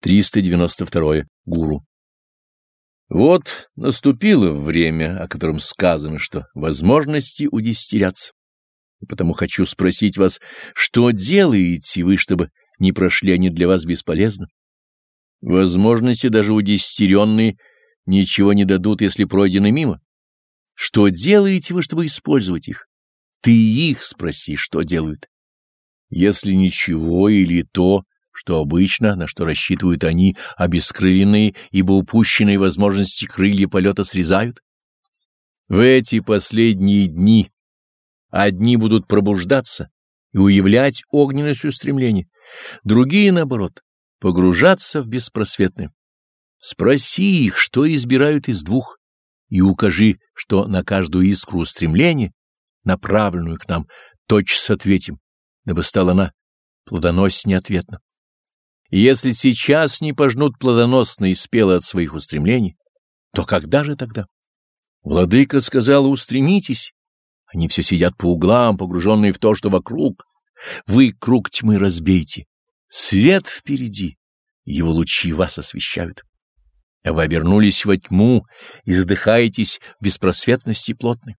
392. Гуру. Вот наступило время, о котором сказано, что возможности удестерятся. И потому хочу спросить вас, что делаете вы, чтобы не прошли они для вас бесполезно? Возможности, даже удестеренные, ничего не дадут, если пройдены мимо. Что делаете вы, чтобы использовать их? Ты их спроси, что делают. Если ничего или то, что обычно, на что рассчитывают они, обескрыленные, ибо упущенные возможности крылья полета срезают? В эти последние дни одни будут пробуждаться и уявлять огненность устремления, другие, наоборот, погружаться в беспросветное. Спроси их, что избирают из двух, и укажи, что на каждую искру устремления, направленную к нам, тотчас ответим, дабы стала она плодоноснее ответно. Если сейчас не пожнут плодоносно и спело от своих устремлений, то когда же тогда? Владыка сказал, устремитесь. Они все сидят по углам, погруженные в то, что вокруг. Вы круг тьмы разбейте. Свет впереди, его лучи вас освещают. А вы обернулись во тьму и задыхаетесь в беспросветности плотной.